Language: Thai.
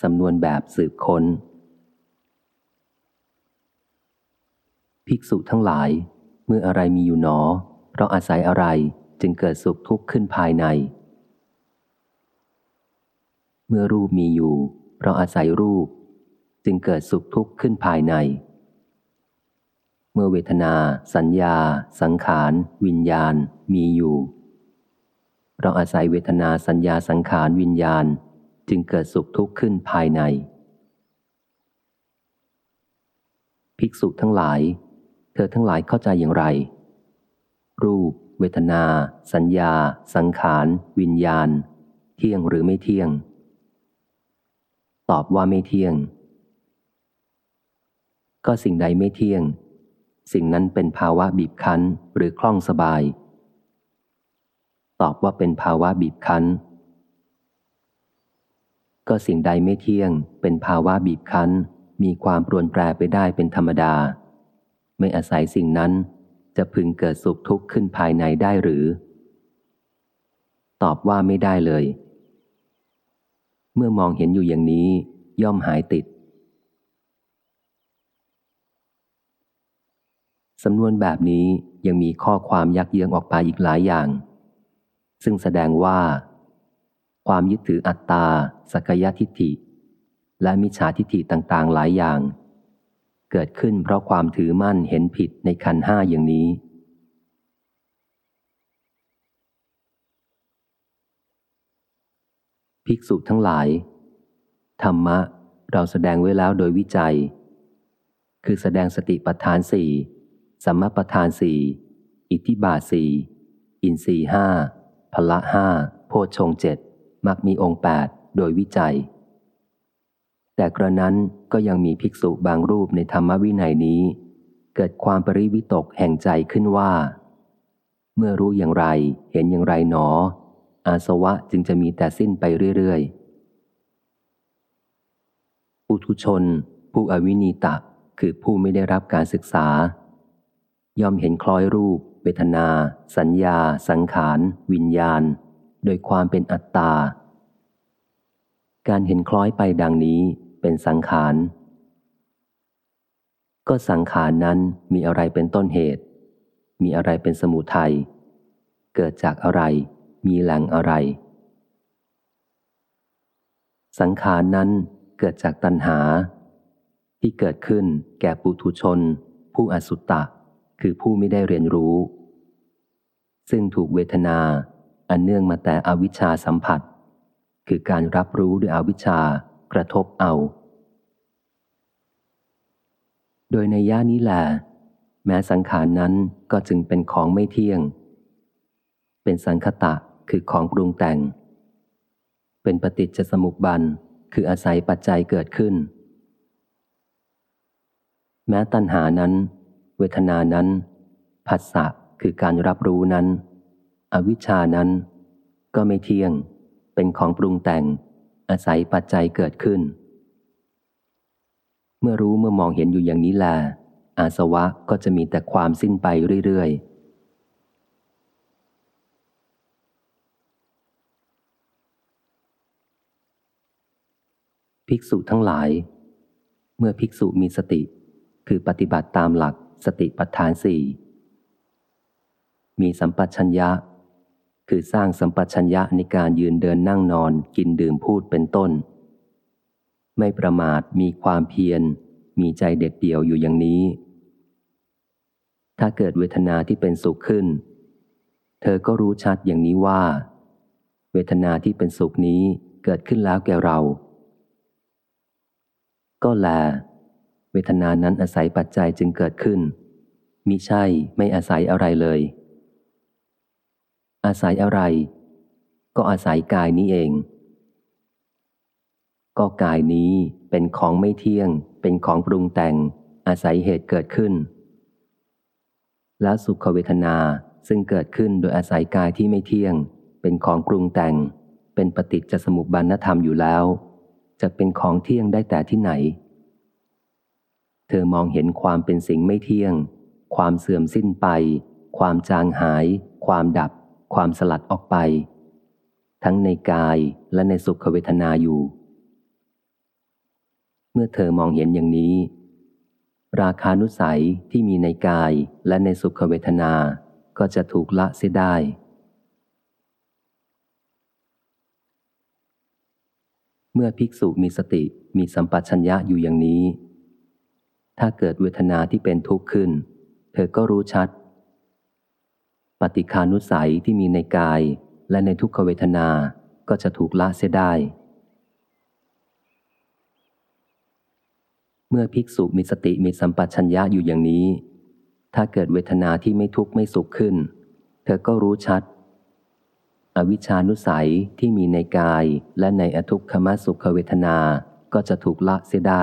สำนวนแบบสืบค้น ภิกษุทั้งหลาย เมื่ออะไรมีอยู่หนอ เพราะอาศัยอะไรจึงเกิดสุขทุกข์ขึ้นภายใน เมื่อรูปมีอยู่ เพราะอาศัยรูป จึงเกิดสุขทุกข์ขึ้นภายใน เมื่อเวทนา สัญญา สังขาร วิญญาณ มีอยู่ เพราะอาศัยเวทนาสัญญาสังขารวิญญาณ จึงเกิดสุขทุกข์ขึ้นภายใน ภิกษุทั้งหลาย เธอทั้งหลายเข้าใจอย่างไร รูป เวทนา สัญญา สังขาร วิญญาณ เที่ยงหรือไม่เที่ยง ตอบว่าไม่เที่ยง ก็สิ่งใดไม่เที่ยง สิ่งนั้นเป็นภาวะบีบคั้นหรือคล่องสบาย ตอบว่าเป็นภาวะบีบคั้น ก็สิ่งใดไม่เที่ยง เป็นภาวะบีบคั้น มีความปรวนแปรไปได้เป็นธรรมดา ไม่อาศัยสิ่งนั้น จะพึงเกิดสุขทุกข์ขึ้นภายในได้หรือ ตอบว่าไม่ได้เลย เมื่อมองเห็นอยู่อย่างนี้ย่อมหายติดสำนวนแบบนี้ยังมีข้อความยักเยื้องออกไปอีกหลายอย่าง ซึ่งแสดงว่า ความยึดถืออัตตาสักยทิฏฐิ และมิจฉาทิฏฐิต่างๆ หลายอย่าง เกิดขึ้นเพราะความถือมั่นเห็นผิดในขันห้าอย่างนี้ ภิกษุทั้งหลาย ธรรมะเราแสดงไว้แล้วโดยวิจัย คือแสดงสติปัฏฐานสี่สัมมาปัฏฐานสี่อิทธิบาสี่อินทรีห้าพละห้าโพชงเจ็ด มักมีองค์แปดโดยวิจัย แต่กระนั้นก็ยังมีภิกษุบางรูปในธรรมวินัยนี้ เกิดความปริวิตกแห่งใจขึ้นว่า เมื่อรู้อย่างไรเห็นอย่างไรหนอ อาสวะจึงจะมีแต่สิ้นไปเรื่อยๆ อุทุชน ผู้อวินีตะคือผู้ไม่ได้รับการศึกษา ย่อมเห็นคล้อยรูป เวทนา สัญญา สังขาร วิญญาณ โดยความเป็นอัตตา การเห็นคล้อยไปดังนี้เป็นสังขาร ก็สังขารนั้นมีอะไรเป็นต้นเหตุ มีอะไรเป็นสมุทัย เกิดจากอะไร มีแหล่งอะไร สังขารนั้นเกิดจากตัณหา ที่เกิดขึ้นแก่ปุถุชน ผู้อสุตตะ คือผู้ไม่ได้เรียนรู้ ซึ่งถูกเวทนา อันเนื่องมาแต่อวิชชาสัมผัส คือการรับรู้ด้วยอวิชชากระทบเอา โดยในย่านี้แหละแม้สังขารนั้นก็จึงเป็นของไม่เที่ยง เป็นสังคตะคือของปรุงแต่ง เป็นปฏิจจสมุปบันคืออาศัยปัจจัยเกิดขึ้น แม้ตัณหานั้น เวทนานั้น ผัสสะคือการรับรู้นั้น อวิชานั้น ก็ไม่เที่ยง เป็นของปรุงแต่ง อาศัยปัจจัยเกิดขึ้น เมื่อรู้เมื่อมองเห็นอยู่อย่างนี้แลอาสวะก็จะมีแต่ความสิ้นไปเรื่อยๆภิกษุทั้งหลาย เมื่อภิกษุมีสติ คือปฏิบัติตามหลักสติปัฏฐานสี่ มีสัมปชัญญะ คือสร้างสัมปชัญญะในการยืนเดินนั่งนอนกินดื่มพูดเป็นต้น ไม่ประมาทมีความเพียร มีใจเด็ดเดี่ยวอยู่อย่างนี้ ถ้าเกิดเวทนาที่เป็นสุขขึ้น เธอก็รู้ชัดอย่างนี้ว่า เวทนาที่เป็นสุขนี้เกิดขึ้นแล้วแก่เรา ก็แล เวทนานั้นอาศัยปัจจัยจึงเกิดขึ้นมิใช่ไม่อาศัยอะไรเลย อาศัยอะไร ก็อาศัยกายนี้เอง ก็กายนี้เป็นของไม่เที่ยง เป็นของปรุงแต่ง อาศัยเหตุเกิดขึ้น แล้วสุขเวทนาซึ่งเกิดขึ้นโดยอาศัยกายที่ไม่เที่ยง เป็นของปรุงแต่ง เป็นปฏิจจสมุปบาทธรรมอยู่แล้ว จะเป็นของเที่ยงได้แต่ที่ไหน เธอมองเห็นความเป็นสิ่งไม่เที่ยง ความเสื่อมสิ้นไป ความจางหาย ความดับ ความสลัดออกไป ทั้งในกายและในสุขเวทนาอยู่ เมื่อเธอมองเห็นอย่างนี้ ราคานุสัยที่มีในกายและในสุขเวทนาก็จะถูกละเสียได้เมื่อภิกษุมีสติมีสัมปชัญญะอยู่อย่างนี้ ถ้าเกิดเวทนาที่เป็นทุกข์ขึ้น เธอก็รู้ชัด ปฏิคานุสัยที่มีในกายและในทุกขเวทนาก็จะถูกละเสียได้ เมื่อภิกษุมีสติมีสัมปชัญญะอยู่อย่างนี้ ถ้าเกิดเวทนาที่ไม่ทุกข์ไม่สุขขึ้น เธอก็รู้ชัด อวิชานุสัยที่มีในกายและในอทุกขมสุขเวทนาก็จะถูกละเสียได้